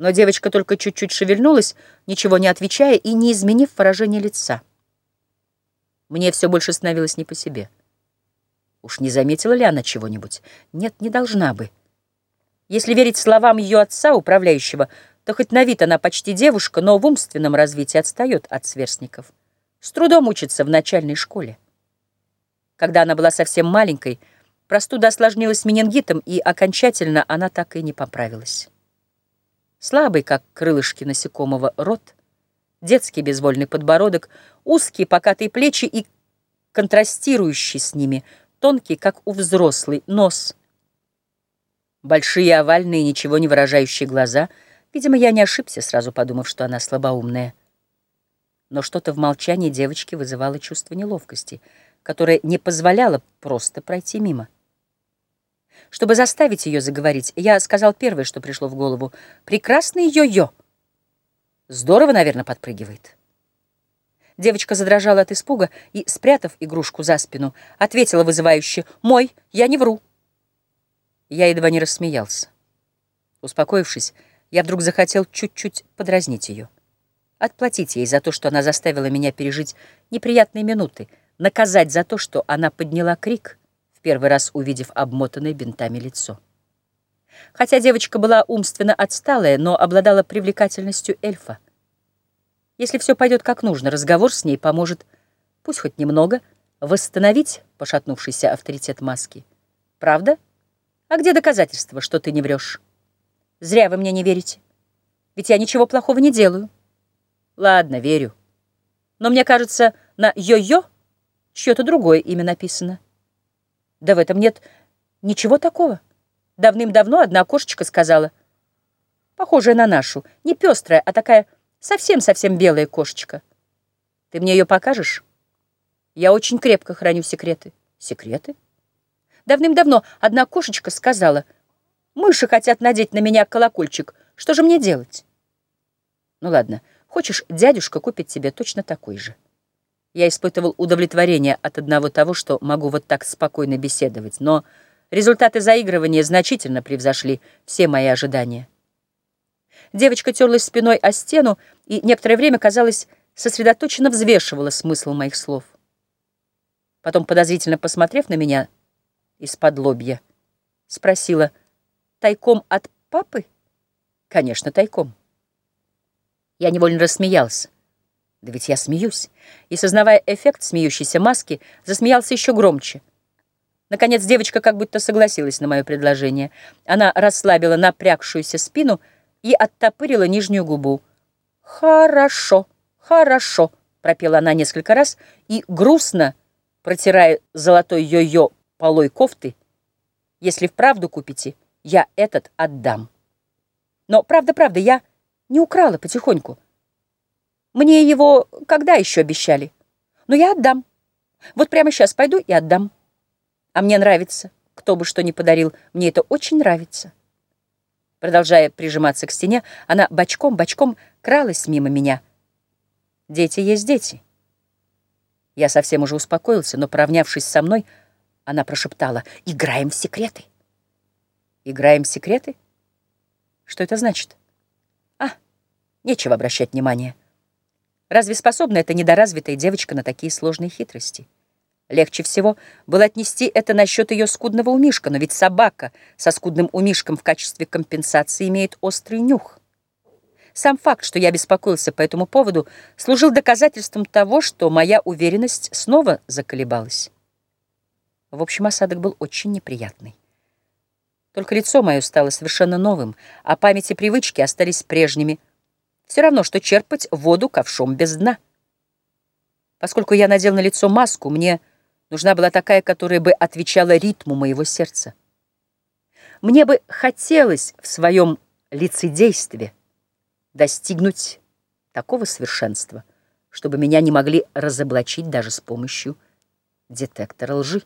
Но девочка только чуть-чуть шевельнулась, ничего не отвечая и не изменив выражение лица. Мне все больше становилось не по себе. Уж не заметила ли она чего-нибудь? Нет, не должна бы. Если верить словам ее отца, управляющего, то хоть на вид она почти девушка, но в умственном развитии отстает от сверстников. С трудом учится в начальной школе. Когда она была совсем маленькой, простуда осложнилась менингитом, и окончательно она так и не поправилась. Слабый, как крылышки насекомого, рот, детский безвольный подбородок, узкие покатые плечи и контрастирующий с ними, тонкий, как у взрослый, нос. Большие овальные, ничего не выражающие глаза. Видимо, я не ошибся, сразу подумав, что она слабоумная. Но что-то в молчании девочки вызывало чувство неловкости, которое не позволяло просто пройти мимо. Чтобы заставить ее заговорить, я сказал первое, что пришло в голову. «Прекрасный йо-йо!» Здорово, наверное, подпрыгивает. Девочка задрожала от испуга и, спрятав игрушку за спину, ответила вызывающе «Мой, я не вру». Я едва не рассмеялся. Успокоившись, я вдруг захотел чуть-чуть подразнить ее. Отплатить ей за то, что она заставила меня пережить неприятные минуты, наказать за то, что она подняла крик — первый раз увидев обмотанное бинтами лицо. Хотя девочка была умственно отсталая, но обладала привлекательностью эльфа. Если все пойдет как нужно, разговор с ней поможет, пусть хоть немного, восстановить пошатнувшийся авторитет маски. Правда? А где доказательства, что ты не врешь? Зря вы мне не верите. Ведь я ничего плохого не делаю. Ладно, верю. Но мне кажется, на «йо-йо» чье-то другое имя написано. Да в этом нет ничего такого. Давным-давно одна кошечка сказала. Похожая на нашу. Не пестрая, а такая совсем-совсем белая кошечка. Ты мне ее покажешь? Я очень крепко храню секреты. Секреты? Давным-давно одна кошечка сказала. Мыши хотят надеть на меня колокольчик. Что же мне делать? Ну ладно, хочешь, дядюшка купит тебе точно такой же. Я испытывал удовлетворение от одного того, что могу вот так спокойно беседовать, но результаты заигрывания значительно превзошли все мои ожидания. Девочка терлась спиной о стену и некоторое время, казалось, сосредоточенно взвешивала смысл моих слов. Потом, подозрительно посмотрев на меня из-под лобья, спросила, «Тайком от папы?» «Конечно, тайком». Я невольно рассмеялся. Да ведь я смеюсь. И, сознавая эффект смеющейся маски, засмеялся еще громче. Наконец девочка как будто согласилась на мое предложение. Она расслабила напрягшуюся спину и оттопырила нижнюю губу. «Хорошо, хорошо», — пропела она несколько раз и, грустно, протирая золотой йо-йо полой кофты, «Если вправду купите, я этот отдам». Но, правда-правда, я не украла потихоньку. Мне его когда еще обещали? Но я отдам. Вот прямо сейчас пойду и отдам. А мне нравится. Кто бы что ни подарил, мне это очень нравится. Продолжая прижиматься к стене, она бочком-бочком кралась мимо меня. Дети есть дети. Я совсем уже успокоился, но, поравнявшись со мной, она прошептала «Играем в секреты». «Играем в секреты? Что это значит?» «А, нечего обращать внимания». Разве способна эта недоразвитая девочка на такие сложные хитрости? Легче всего было отнести это насчет ее скудного умишка, но ведь собака со скудным умишком в качестве компенсации имеет острый нюх. Сам факт, что я беспокоился по этому поводу, служил доказательством того, что моя уверенность снова заколебалась. В общем, осадок был очень неприятный. Только лицо мое стало совершенно новым, а память и привычки остались прежними – все равно, что черпать воду ковшом без дна. Поскольку я надел на лицо маску, мне нужна была такая, которая бы отвечала ритму моего сердца. Мне бы хотелось в своем лицедействе достигнуть такого совершенства, чтобы меня не могли разоблачить даже с помощью детектора лжи.